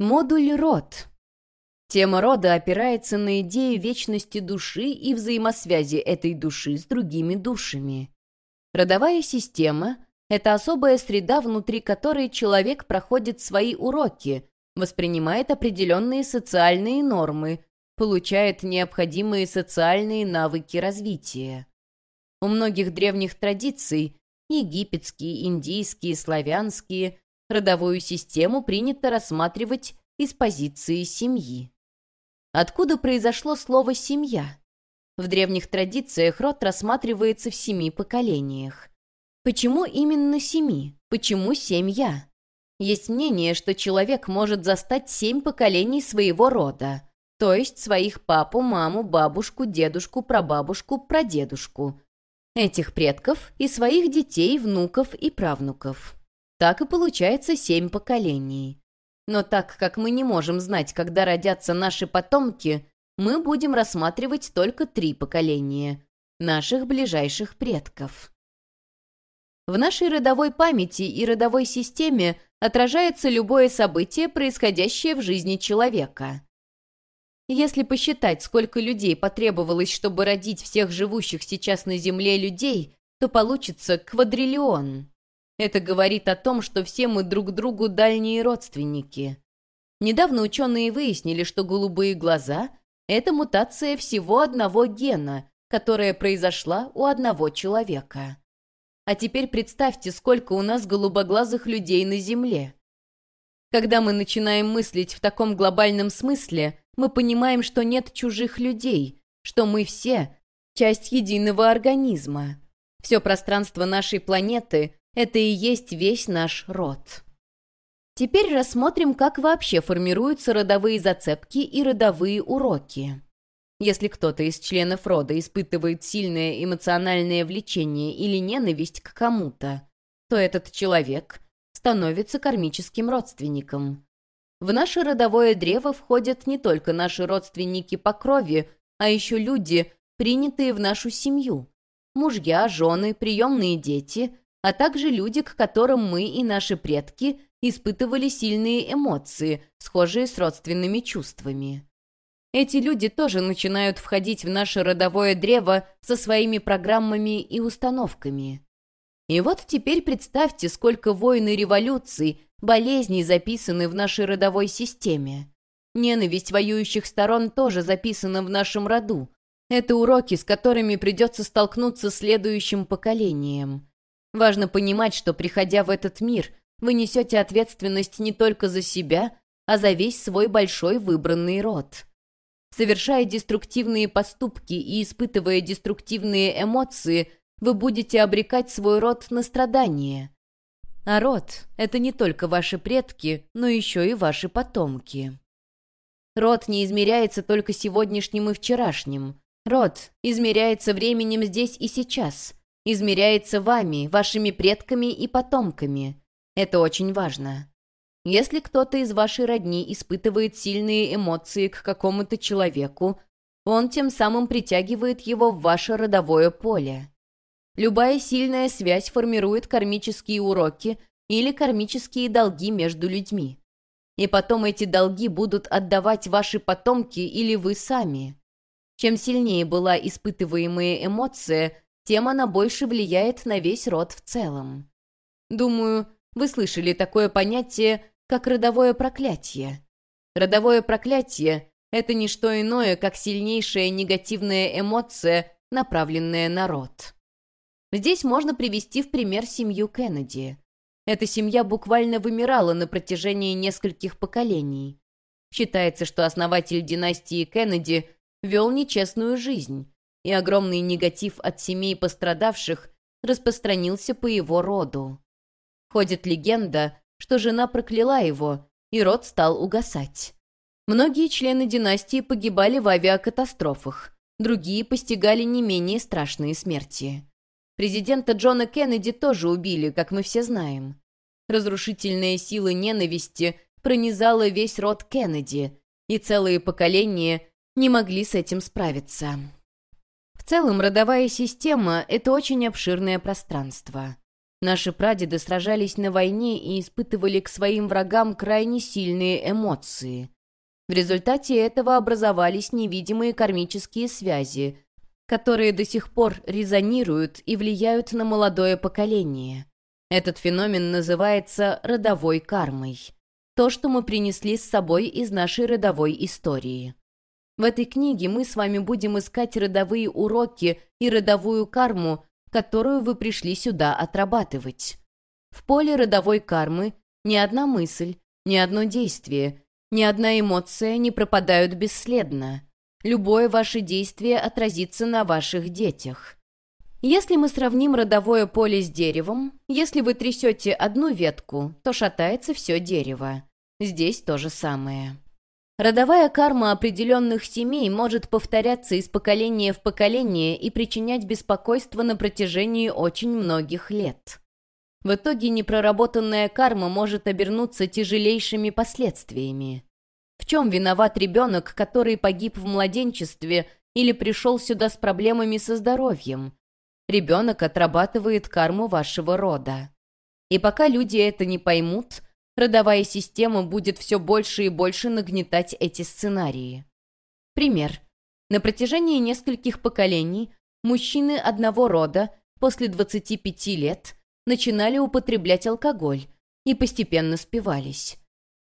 Модуль род. Тема рода опирается на идею вечности души и взаимосвязи этой души с другими душами. Родовая система — это особая среда, внутри которой человек проходит свои уроки, воспринимает определенные социальные нормы, получает необходимые социальные навыки развития. У многих древних традиций — египетские, индийские, славянские — родовую систему принято рассматривать из позиции семьи. Откуда произошло слово «семья»? В древних традициях род рассматривается в семи поколениях. Почему именно семи? Почему семья? Есть мнение, что человек может застать семь поколений своего рода, то есть своих папу, маму, бабушку, дедушку, прабабушку, прадедушку, этих предков и своих детей, внуков и правнуков. Так и получается семь поколений. Но так как мы не можем знать, когда родятся наши потомки, мы будем рассматривать только три поколения – наших ближайших предков. В нашей родовой памяти и родовой системе отражается любое событие, происходящее в жизни человека. Если посчитать, сколько людей потребовалось, чтобы родить всех живущих сейчас на Земле людей, то получится квадриллион. Это говорит о том, что все мы друг другу дальние родственники. Недавно ученые выяснили, что голубые глаза – это мутация всего одного гена, которая произошла у одного человека. А теперь представьте, сколько у нас голубоглазых людей на Земле. Когда мы начинаем мыслить в таком глобальном смысле, мы понимаем, что нет чужих людей, что мы все – часть единого организма. Все пространство нашей планеты это и есть весь наш род. Теперь рассмотрим, как вообще формируются родовые зацепки и родовые уроки. Если кто-то из членов рода испытывает сильное эмоциональное влечение или ненависть к кому-то, то этот человек становится кармическим родственником. В наше родовое древо входят не только наши родственники по крови, а еще люди, принятые в нашу семью. Мужья, жены, приемные дети, а также люди, к которым мы и наши предки испытывали сильные эмоции, схожие с родственными чувствами. Эти люди тоже начинают входить в наше родовое древо со своими программами и установками. И вот теперь представьте, сколько войн и революций, болезней записаны в нашей родовой системе. Ненависть воюющих сторон тоже записана в нашем роду. Это уроки, с которыми придется столкнуться следующим поколением. Важно понимать, что, приходя в этот мир, вы несете ответственность не только за себя, а за весь свой большой выбранный род. Совершая деструктивные поступки и испытывая деструктивные эмоции, вы будете обрекать свой род на страдания. А род — это не только ваши предки, но еще и ваши потомки. Род не измеряется только сегодняшним и вчерашним. Род измеряется временем здесь и сейчас — измеряется вами, вашими предками и потомками. Это очень важно. Если кто-то из вашей родни испытывает сильные эмоции к какому-то человеку, он тем самым притягивает его в ваше родовое поле. Любая сильная связь формирует кармические уроки или кармические долги между людьми. И потом эти долги будут отдавать ваши потомки или вы сами. Чем сильнее была испытываемая эмоция, тем она больше влияет на весь род в целом. Думаю, вы слышали такое понятие, как родовое проклятие. Родовое проклятие — это не что иное, как сильнейшая негативная эмоция, направленная на род. Здесь можно привести в пример семью Кеннеди. Эта семья буквально вымирала на протяжении нескольких поколений. Считается, что основатель династии Кеннеди вел нечестную жизнь, и огромный негатив от семей пострадавших распространился по его роду. Ходит легенда, что жена прокляла его, и род стал угасать. Многие члены династии погибали в авиакатастрофах, другие постигали не менее страшные смерти. Президента Джона Кеннеди тоже убили, как мы все знаем. Разрушительная сила ненависти пронизала весь род Кеннеди, и целые поколения не могли с этим справиться. В целом, родовая система — это очень обширное пространство. Наши прадеды сражались на войне и испытывали к своим врагам крайне сильные эмоции. В результате этого образовались невидимые кармические связи, которые до сих пор резонируют и влияют на молодое поколение. Этот феномен называется родовой кармой. То, что мы принесли с собой из нашей родовой истории. В этой книге мы с вами будем искать родовые уроки и родовую карму, которую вы пришли сюда отрабатывать. В поле родовой кармы ни одна мысль, ни одно действие, ни одна эмоция не пропадают бесследно. Любое ваше действие отразится на ваших детях. Если мы сравним родовое поле с деревом, если вы трясете одну ветку, то шатается все дерево. Здесь то же самое. Родовая карма определенных семей может повторяться из поколения в поколение и причинять беспокойство на протяжении очень многих лет. В итоге непроработанная карма может обернуться тяжелейшими последствиями. В чем виноват ребенок, который погиб в младенчестве или пришел сюда с проблемами со здоровьем? Ребенок отрабатывает карму вашего рода. И пока люди это не поймут – родовая система будет все больше и больше нагнетать эти сценарии. Пример. На протяжении нескольких поколений мужчины одного рода после 25 лет начинали употреблять алкоголь и постепенно спивались.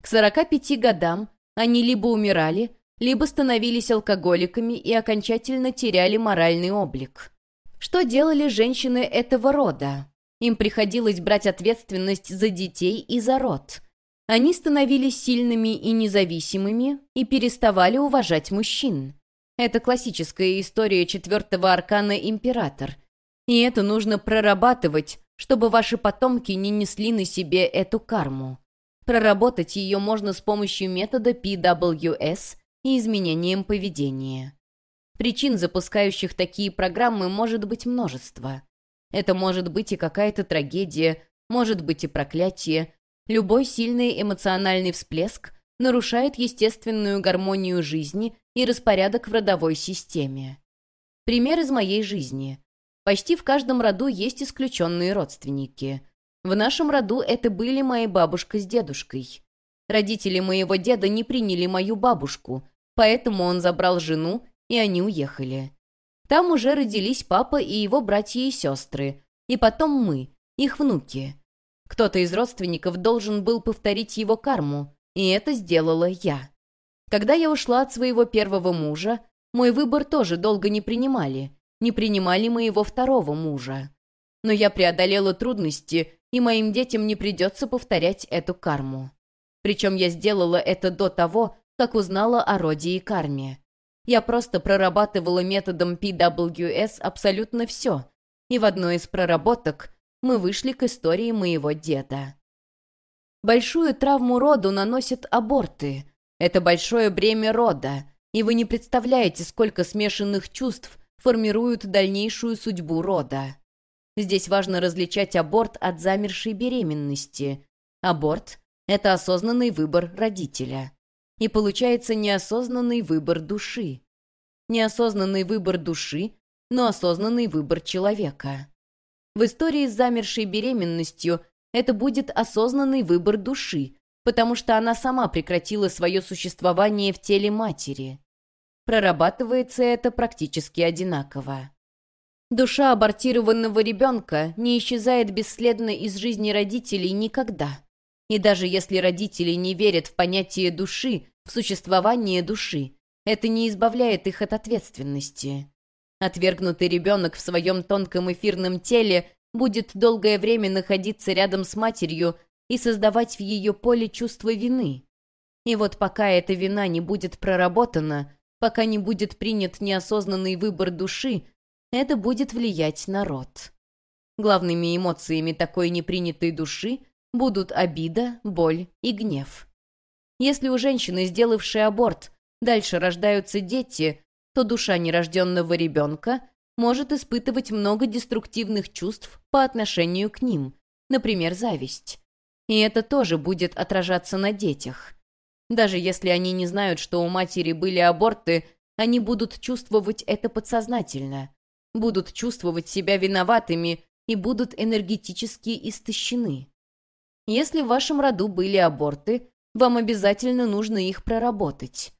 К 45 годам они либо умирали, либо становились алкоголиками и окончательно теряли моральный облик. Что делали женщины этого рода? Им приходилось брать ответственность за детей и за род. Они становились сильными и независимыми и переставали уважать мужчин. Это классическая история четвертого аркана «Император». И это нужно прорабатывать, чтобы ваши потомки не несли на себе эту карму. Проработать ее можно с помощью метода PWS и изменением поведения. Причин, запускающих такие программы, может быть множество. Это может быть и какая-то трагедия, может быть и проклятие. Любой сильный эмоциональный всплеск нарушает естественную гармонию жизни и распорядок в родовой системе. Пример из моей жизни. Почти в каждом роду есть исключенные родственники. В нашем роду это были моя бабушка с дедушкой. Родители моего деда не приняли мою бабушку, поэтому он забрал жену, и они уехали. Там уже родились папа и его братья и сестры, и потом мы, их внуки. Кто-то из родственников должен был повторить его карму, и это сделала я. Когда я ушла от своего первого мужа, мой выбор тоже долго не принимали, не принимали моего второго мужа. Но я преодолела трудности, и моим детям не придется повторять эту карму. Причем я сделала это до того, как узнала о роде и карме. Я просто прорабатывала методом PWS абсолютно все. И в одной из проработок мы вышли к истории моего деда. Большую травму роду наносят аборты. Это большое бремя рода, и вы не представляете, сколько смешанных чувств формируют дальнейшую судьбу рода. Здесь важно различать аборт от замершей беременности. Аборт – это осознанный выбор родителя и получается неосознанный выбор души. Неосознанный выбор души, но осознанный выбор человека. В истории с замершей беременностью это будет осознанный выбор души, потому что она сама прекратила свое существование в теле матери. Прорабатывается это практически одинаково. Душа абортированного ребенка не исчезает бесследно из жизни родителей никогда. И даже если родители не верят в понятие души, в существование души, это не избавляет их от ответственности. Отвергнутый ребенок в своем тонком эфирном теле будет долгое время находиться рядом с матерью и создавать в ее поле чувство вины. И вот пока эта вина не будет проработана, пока не будет принят неосознанный выбор души, это будет влиять на род. Главными эмоциями такой непринятой души будут обида, боль и гнев. Если у женщины, сделавшей аборт, дальше рождаются дети, то душа нерожденного ребенка может испытывать много деструктивных чувств по отношению к ним, например, зависть. И это тоже будет отражаться на детях. Даже если они не знают, что у матери были аборты, они будут чувствовать это подсознательно. Будут чувствовать себя виноватыми и будут энергетически истощены. Если в вашем роду были аборты, вам обязательно нужно их проработать.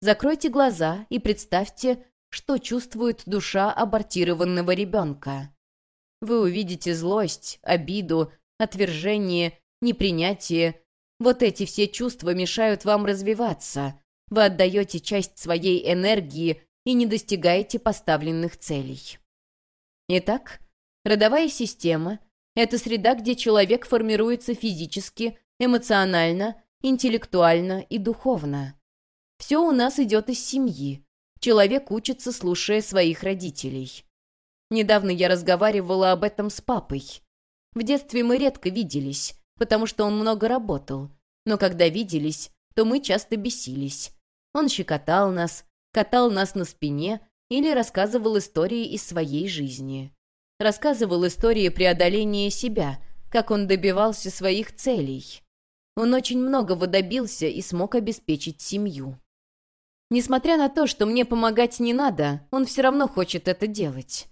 Закройте глаза и представьте, что чувствует душа абортированного ребенка. Вы увидите злость, обиду, отвержение, непринятие. Вот эти все чувства мешают вам развиваться. Вы отдаете часть своей энергии и не достигаете поставленных целей. Итак, родовая система — это среда, где человек формируется физически, эмоционально, интеллектуально и духовно. Все у нас идет из семьи. Человек учится, слушая своих родителей. Недавно я разговаривала об этом с папой. В детстве мы редко виделись, потому что он много работал. Но когда виделись, то мы часто бесились. Он щекотал нас, катал нас на спине или рассказывал истории из своей жизни. Рассказывал истории преодоления себя, как он добивался своих целей. Он очень многого добился и смог обеспечить семью. Несмотря на то, что мне помогать не надо, он все равно хочет это делать.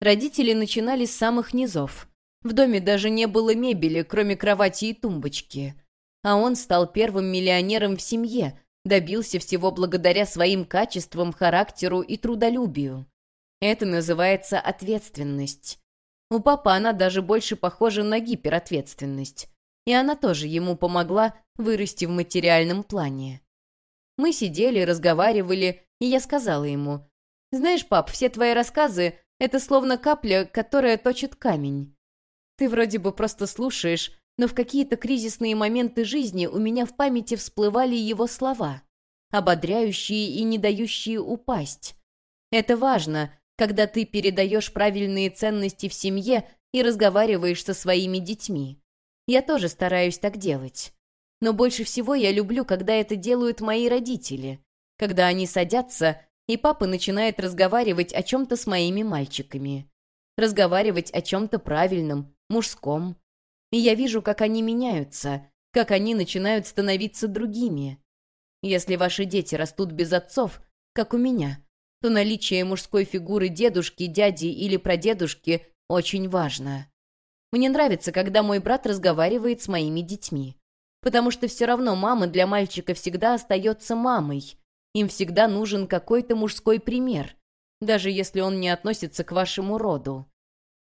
Родители начинали с самых низов. В доме даже не было мебели, кроме кровати и тумбочки. А он стал первым миллионером в семье, добился всего благодаря своим качествам, характеру и трудолюбию. Это называется ответственность. У папы она даже больше похожа на гиперответственность. И она тоже ему помогла вырасти в материальном плане. Мы сидели, разговаривали, и я сказала ему, «Знаешь, пап, все твои рассказы — это словно капля, которая точит камень. Ты вроде бы просто слушаешь, но в какие-то кризисные моменты жизни у меня в памяти всплывали его слова, ободряющие и не дающие упасть. Это важно, когда ты передаешь правильные ценности в семье и разговариваешь со своими детьми. Я тоже стараюсь так делать. Но больше всего я люблю, когда это делают мои родители. Когда они садятся, и папа начинает разговаривать о чем-то с моими мальчиками. Разговаривать о чем-то правильном, мужском. И я вижу, как они меняются, как они начинают становиться другими. Если ваши дети растут без отцов, как у меня, то наличие мужской фигуры дедушки, дяди или прадедушки очень важно. Мне нравится, когда мой брат разговаривает с моими детьми потому что все равно мама для мальчика всегда остается мамой. Им всегда нужен какой-то мужской пример, даже если он не относится к вашему роду.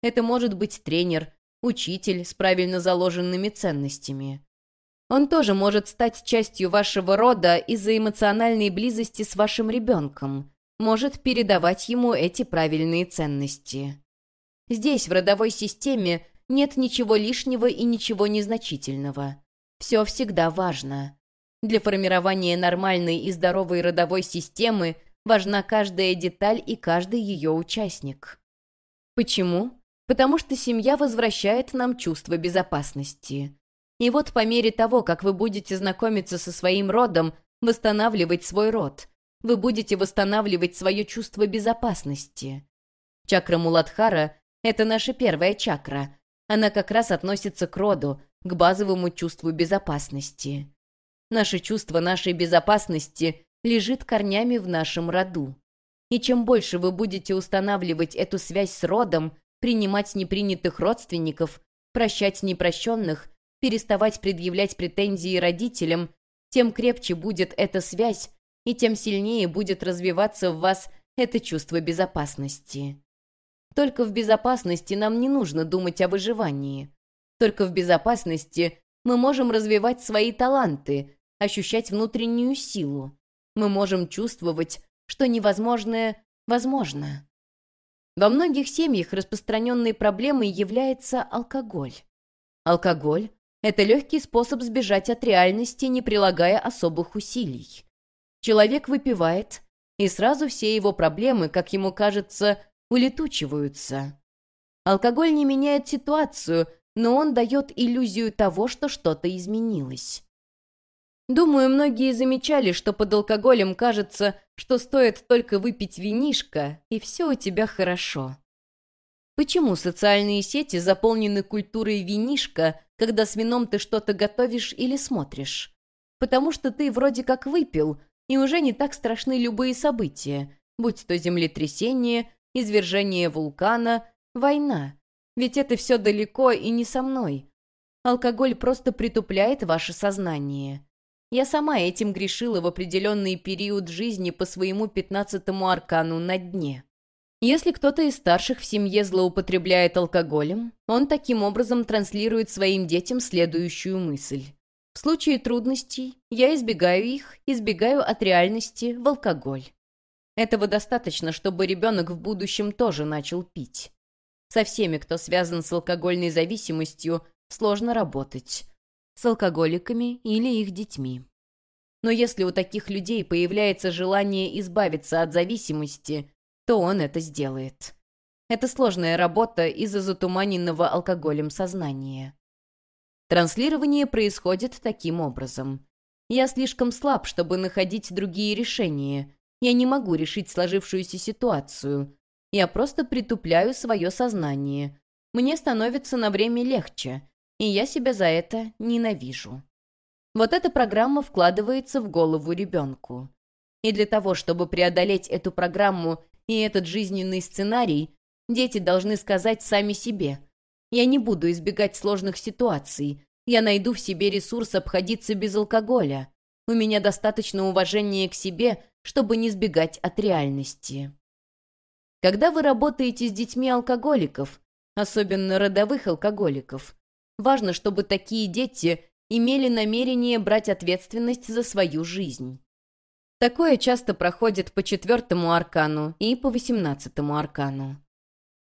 Это может быть тренер, учитель с правильно заложенными ценностями. Он тоже может стать частью вашего рода из-за эмоциональной близости с вашим ребенком, может передавать ему эти правильные ценности. Здесь, в родовой системе, нет ничего лишнего и ничего незначительного. Все всегда важно. Для формирования нормальной и здоровой родовой системы важна каждая деталь и каждый ее участник. Почему? Потому что семья возвращает нам чувство безопасности. И вот по мере того, как вы будете знакомиться со своим родом, восстанавливать свой род, вы будете восстанавливать свое чувство безопасности. Чакра Муладхара — это наша первая чакра. Она как раз относится к роду, к базовому чувству безопасности. Наше чувство нашей безопасности лежит корнями в нашем роду. И чем больше вы будете устанавливать эту связь с родом, принимать непринятых родственников, прощать непрощенных, переставать предъявлять претензии родителям, тем крепче будет эта связь, и тем сильнее будет развиваться в вас это чувство безопасности. Только в безопасности нам не нужно думать о выживании. Только в безопасности мы можем развивать свои таланты, ощущать внутреннюю силу. Мы можем чувствовать, что невозможное возможно. Во многих семьях распространенной проблемой является алкоголь. Алкоголь – это легкий способ сбежать от реальности, не прилагая особых усилий. Человек выпивает, и сразу все его проблемы, как ему кажется, улетучиваются. Алкоголь не меняет ситуацию, но он дает иллюзию того, что что-то изменилось. Думаю, многие замечали, что под алкоголем кажется, что стоит только выпить винишко, и все у тебя хорошо. Почему социальные сети заполнены культурой винишка, когда с вином ты что-то готовишь или смотришь? Потому что ты вроде как выпил, и уже не так страшны любые события, будь то землетрясение, извержение вулкана, война. Ведь это все далеко и не со мной. Алкоголь просто притупляет ваше сознание. Я сама этим грешила в определенный период жизни по своему пятнадцатому аркану на дне. Если кто-то из старших в семье злоупотребляет алкоголем, он таким образом транслирует своим детям следующую мысль. В случае трудностей я избегаю их, избегаю от реальности в алкоголь. Этого достаточно, чтобы ребенок в будущем тоже начал пить. Со всеми, кто связан с алкогольной зависимостью, сложно работать. С алкоголиками или их детьми. Но если у таких людей появляется желание избавиться от зависимости, то он это сделает. Это сложная работа из-за затуманенного алкоголем сознания. Транслирование происходит таким образом. Я слишком слаб, чтобы находить другие решения. Я не могу решить сложившуюся ситуацию. Я просто притупляю свое сознание. Мне становится на время легче, и я себя за это ненавижу. Вот эта программа вкладывается в голову ребенку. И для того, чтобы преодолеть эту программу и этот жизненный сценарий, дети должны сказать сами себе. Я не буду избегать сложных ситуаций. Я найду в себе ресурс обходиться без алкоголя. У меня достаточно уважения к себе, чтобы не сбегать от реальности. Когда вы работаете с детьми алкоголиков, особенно родовых алкоголиков, важно, чтобы такие дети имели намерение брать ответственность за свою жизнь. Такое часто проходит по четвертому аркану и по восемнадцатому аркану.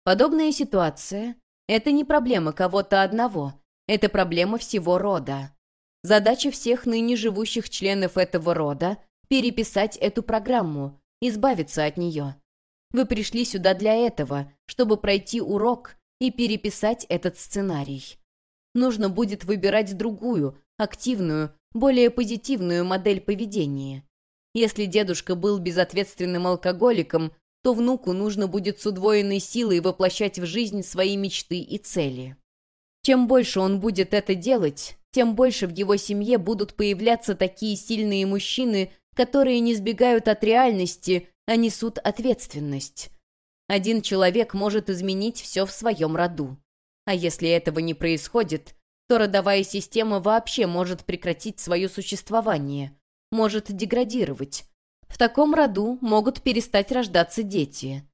Подобная ситуация — это не проблема кого-то одного, это проблема всего рода. Задача всех ныне живущих членов этого рода — переписать эту программу, избавиться от нее. Вы пришли сюда для этого, чтобы пройти урок и переписать этот сценарий нужно будет выбирать другую, активную, более позитивную модель поведения. Если дедушка был безответственным алкоголиком, то внуку нужно будет с удвоенной силой воплощать в жизнь свои мечты и цели. Чем больше он будет это делать, тем больше в его семье будут появляться такие сильные мужчины, которые не сбегают от реальности, а несут ответственность. Один человек может изменить все в своем роду. А если этого не происходит, то родовая система вообще может прекратить свое существование, может деградировать. В таком роду могут перестать рождаться дети.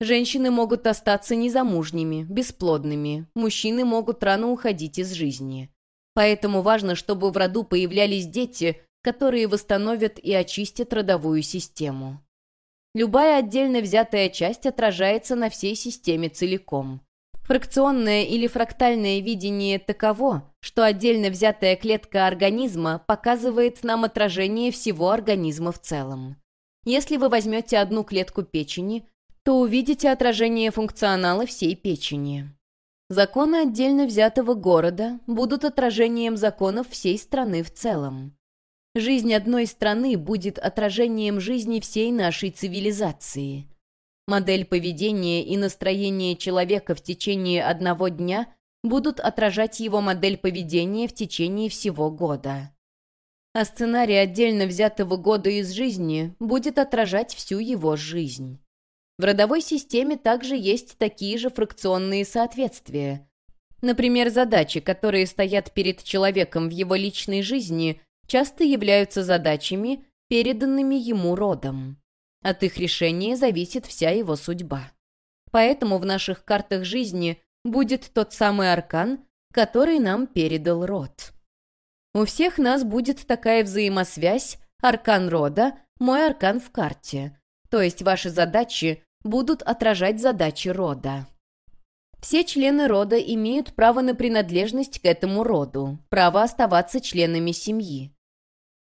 Женщины могут остаться незамужними, бесплодными, мужчины могут рано уходить из жизни. Поэтому важно, чтобы в роду появлялись дети, которые восстановят и очистят родовую систему. Любая отдельно взятая часть отражается на всей системе целиком. Фракционное или фрактальное видение таково, что отдельно взятая клетка организма показывает нам отражение всего организма в целом. Если вы возьмете одну клетку печени, то увидите отражение функционала всей печени. Законы отдельно взятого города будут отражением законов всей страны в целом. Жизнь одной страны будет отражением жизни всей нашей цивилизации. Модель поведения и настроения человека в течение одного дня будут отражать его модель поведения в течение всего года. А сценарий отдельно взятого года из жизни будет отражать всю его жизнь. В родовой системе также есть такие же фракционные соответствия. Например, задачи, которые стоят перед человеком в его личной жизни, часто являются задачами, переданными ему родом. От их решения зависит вся его судьба. Поэтому в наших картах жизни будет тот самый аркан, который нам передал род. У всех нас будет такая взаимосвязь аркан рода, мой аркан в карте. То есть ваши задачи будут отражать задачи рода. Все члены рода имеют право на принадлежность к этому роду, право оставаться членами семьи.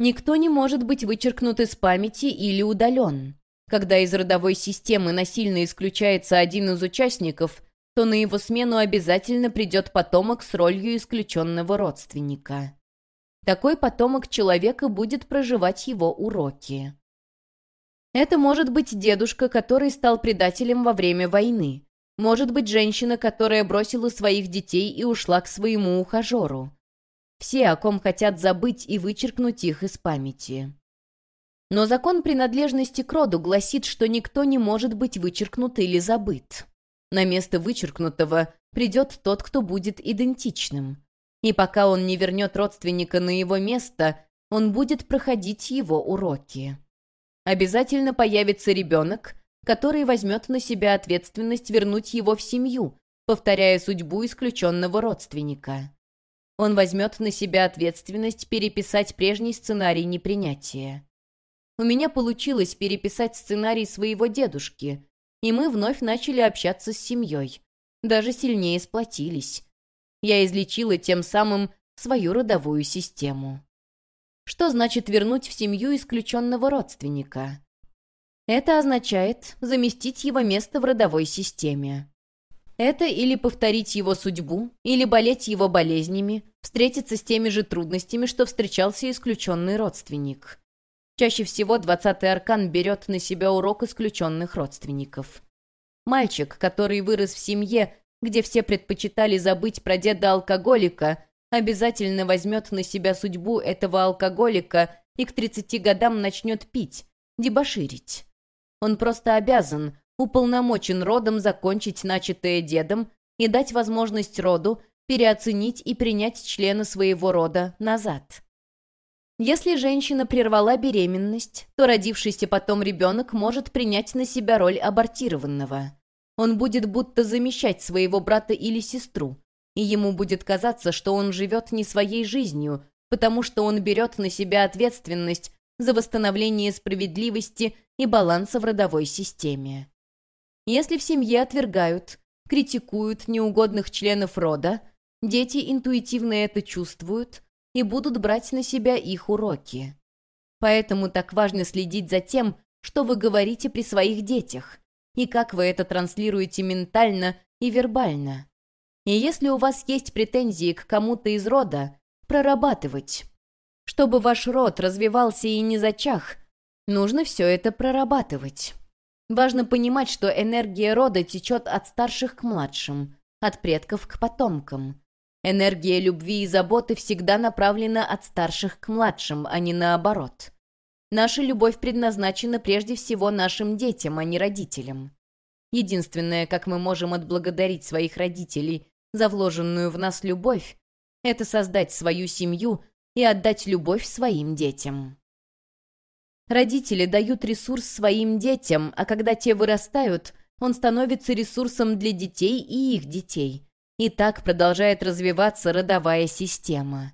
Никто не может быть вычеркнут из памяти или удален. Когда из родовой системы насильно исключается один из участников, то на его смену обязательно придет потомок с ролью исключенного родственника. Такой потомок человека будет проживать его уроки. Это может быть дедушка, который стал предателем во время войны. Может быть женщина, которая бросила своих детей и ушла к своему ухажеру. Все, о ком хотят забыть и вычеркнуть их из памяти. Но закон принадлежности к роду гласит, что никто не может быть вычеркнут или забыт. На место вычеркнутого придет тот, кто будет идентичным. И пока он не вернет родственника на его место, он будет проходить его уроки. Обязательно появится ребенок, который возьмет на себя ответственность вернуть его в семью, повторяя судьбу исключенного родственника. Он возьмет на себя ответственность переписать прежний сценарий непринятия. У меня получилось переписать сценарий своего дедушки, и мы вновь начали общаться с семьей. Даже сильнее сплотились. Я излечила тем самым свою родовую систему. Что значит вернуть в семью исключенного родственника? Это означает заместить его место в родовой системе. Это или повторить его судьбу, или болеть его болезнями, встретиться с теми же трудностями, что встречался исключенный родственник. Чаще всего двадцатый аркан берет на себя урок исключенных родственников. Мальчик, который вырос в семье, где все предпочитали забыть про деда-алкоголика, обязательно возьмет на себя судьбу этого алкоголика и к 30 годам начнет пить, дебоширить. Он просто обязан, уполномочен родом закончить начатое дедом и дать возможность роду переоценить и принять члена своего рода назад. Если женщина прервала беременность, то родившийся потом ребенок может принять на себя роль абортированного. Он будет будто замещать своего брата или сестру, и ему будет казаться, что он живет не своей жизнью, потому что он берет на себя ответственность за восстановление справедливости и баланса в родовой системе. Если в семье отвергают, критикуют неугодных членов рода, дети интуитивно это чувствуют – и будут брать на себя их уроки. Поэтому так важно следить за тем, что вы говорите при своих детях, и как вы это транслируете ментально и вербально. И если у вас есть претензии к кому-то из рода, прорабатывать. Чтобы ваш род развивался и не зачах, нужно все это прорабатывать. Важно понимать, что энергия рода течет от старших к младшим, от предков к потомкам. Энергия любви и заботы всегда направлена от старших к младшим, а не наоборот. Наша любовь предназначена прежде всего нашим детям, а не родителям. Единственное, как мы можем отблагодарить своих родителей за вложенную в нас любовь, это создать свою семью и отдать любовь своим детям. Родители дают ресурс своим детям, а когда те вырастают, он становится ресурсом для детей и их детей – и так продолжает развиваться родовая система.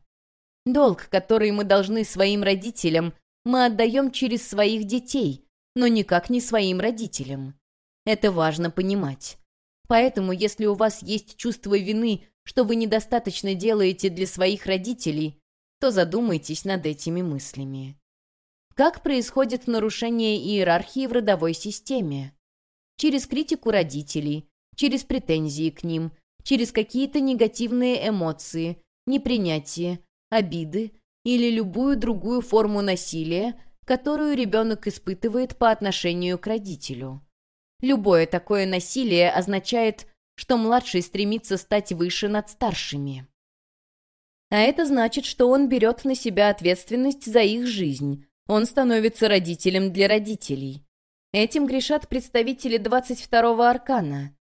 Долг, который мы должны своим родителям, мы отдаем через своих детей, но никак не своим родителям. Это важно понимать. Поэтому, если у вас есть чувство вины, что вы недостаточно делаете для своих родителей, то задумайтесь над этими мыслями. Как происходит нарушение иерархии в родовой системе? Через критику родителей, через претензии к ним – через какие-то негативные эмоции, непринятие, обиды или любую другую форму насилия, которую ребенок испытывает по отношению к родителю. Любое такое насилие означает, что младший стремится стать выше над старшими. А это значит, что он берет на себя ответственность за их жизнь, он становится родителем для родителей. Этим грешат представители 22-го аркана.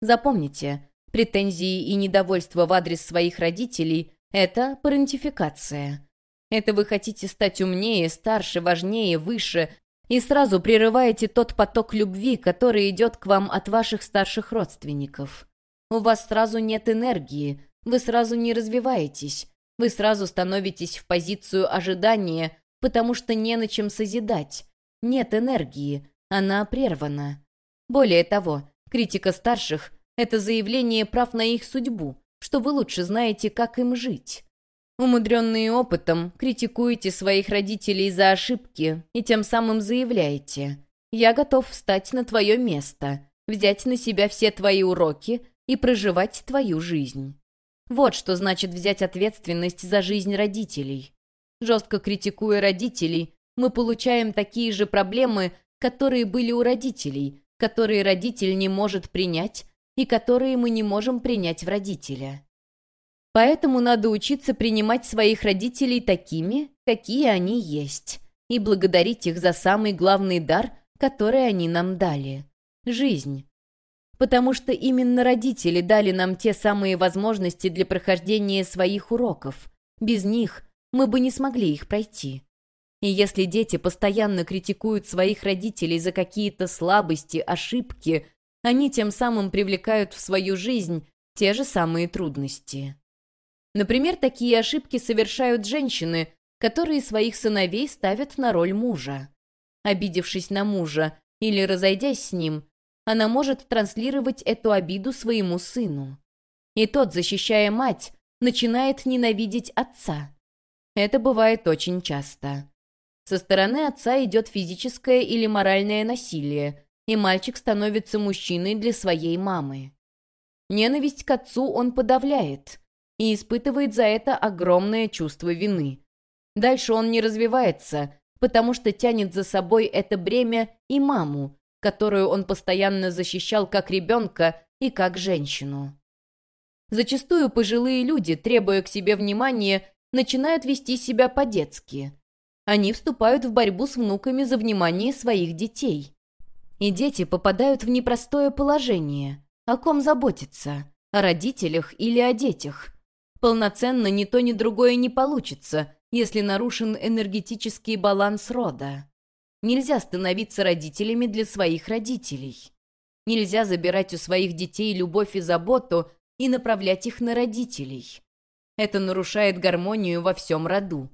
Запомните, Претензии и недовольство в адрес своих родителей – это парентификация. Это вы хотите стать умнее, старше, важнее, выше, и сразу прерываете тот поток любви, который идет к вам от ваших старших родственников. У вас сразу нет энергии, вы сразу не развиваетесь, вы сразу становитесь в позицию ожидания, потому что не на чем созидать. Нет энергии, она прервана. Более того, критика старших это заявление прав на их судьбу, что вы лучше знаете, как им жить. Умудренные опытом, критикуете своих родителей за ошибки и тем самым заявляете «Я готов встать на твое место, взять на себя все твои уроки и проживать твою жизнь». Вот что значит взять ответственность за жизнь родителей. Жестко критикуя родителей, мы получаем такие же проблемы, которые были у родителей, которые родитель не может принять, и которые мы не можем принять в родителя. Поэтому надо учиться принимать своих родителей такими, какие они есть, и благодарить их за самый главный дар, который они нам дали — жизнь. потому что именно родители дали нам те самые возможности для прохождения своих уроков. Без них мы бы не смогли их пройти. И если дети постоянно критикуют своих родителей за какие-то слабости, ошибки, они тем самым привлекают в свою жизнь те же самые трудности. Например, такие ошибки совершают женщины, которые своих сыновей ставят на роль мужа. Обидевшись на мужа или разойдясь с ним, она может транслировать эту обиду своему сыну. И тот, защищая мать, начинает ненавидеть отца. Это бывает очень часто. Со стороны отца идет физическое или моральное насилие, и мальчик становится мужчиной для своей мамы. Ненависть к отцу он подавляет и испытывает за это огромное чувство вины. Дальше он не развивается, потому что тянет за собой это бремя и маму, которую он постоянно защищал как ребенка и как женщину. Зачастую пожилые люди, требуя к себе внимания, начинают вести себя по-детски. Они вступают в борьбу с внуками за внимание своих детей. И дети попадают в непростое положение. О ком заботиться? О родителях или о детях? Полноценно ни то, ни другое не получится, если нарушен энергетический баланс рода. Нельзя становиться родителями для своих родителей. Нельзя забирать у своих детей любовь и заботу и направлять их на родителей. Это нарушает гармонию во всем роду.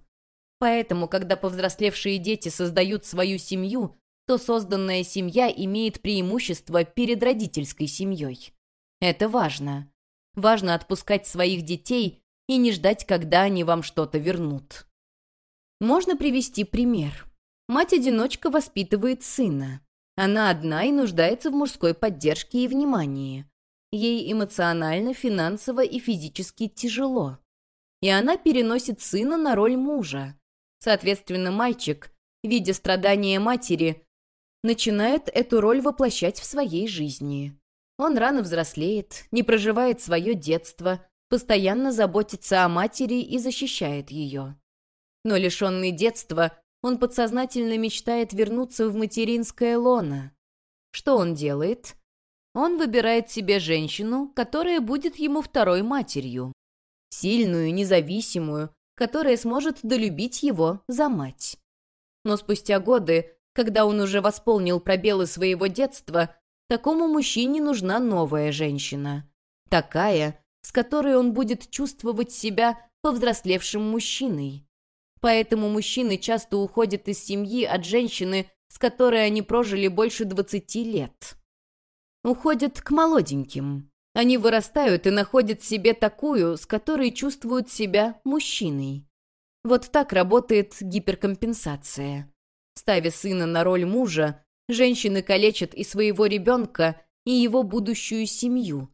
Поэтому, когда повзрослевшие дети создают свою семью, то созданная семья имеет преимущество перед родительской семьей. Это важно. Важно отпускать своих детей и не ждать, когда они вам что-то вернут. Можно привести пример. Мать-одиночка воспитывает сына. Она одна и нуждается в мужской поддержке и внимании. Ей эмоционально, финансово и физически тяжело. И она переносит сына на роль мужа. Соответственно, мальчик, видя страдания матери, начинает эту роль воплощать в своей жизни. Он рано взрослеет, не проживает свое детство, постоянно заботится о матери и защищает ее. Но лишенный детства, он подсознательно мечтает вернуться в материнское лоно. Что он делает? Он выбирает себе женщину, которая будет ему второй матерью. Сильную, независимую, которая сможет долюбить его за мать. Но спустя годы, когда он уже восполнил пробелы своего детства, такому мужчине нужна новая женщина. Такая, с которой он будет чувствовать себя повзрослевшим мужчиной. Поэтому мужчины часто уходят из семьи от женщины, с которой они прожили больше 20 лет. Уходят к молоденьким, они вырастают и находят себе такую, с которой чувствуют себя мужчиной. Вот так работает гиперкомпенсация. Ставя сына на роль мужа, женщины калечат и своего ребенка, и его будущую семью.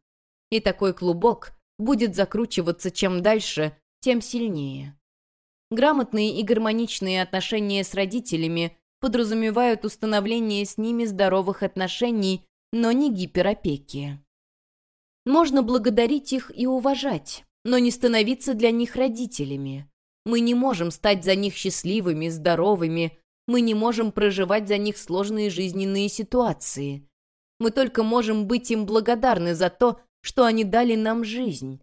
И такой клубок будет закручиваться чем дальше, тем сильнее. Грамотные и гармоничные отношения с родителями подразумевают установление с ними здоровых отношений, но не гиперопеки. Можно благодарить их и уважать, но не становиться для них родителями. Мы не можем стать за них счастливыми, здоровыми, мы не можем проживать за них сложные жизненные ситуации. Мы только можем быть им благодарны за то, что они дали нам жизнь.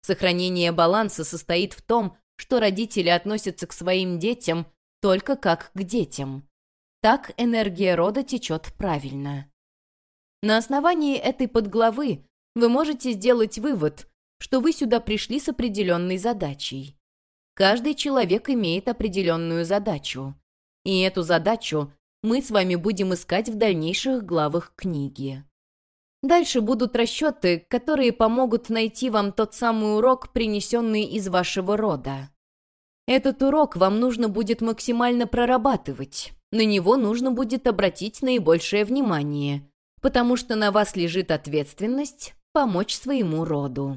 Сохранение баланса состоит в том, что родители относятся к своим детям только как к детям. Так энергия рода течет правильно. На основании этой подглавы вы можете сделать вывод, что вы сюда пришли с определенной задачей. Каждый человек имеет определенную задачу. И эту задачу мы с вами будем искать в дальнейших главах книги. Дальше будут расчеты, которые помогут найти вам тот самый урок, принесенный из вашего рода. Этот урок вам нужно будет максимально прорабатывать. На него нужно будет обратить наибольшее внимание, потому что на вас лежит ответственность помочь своему роду.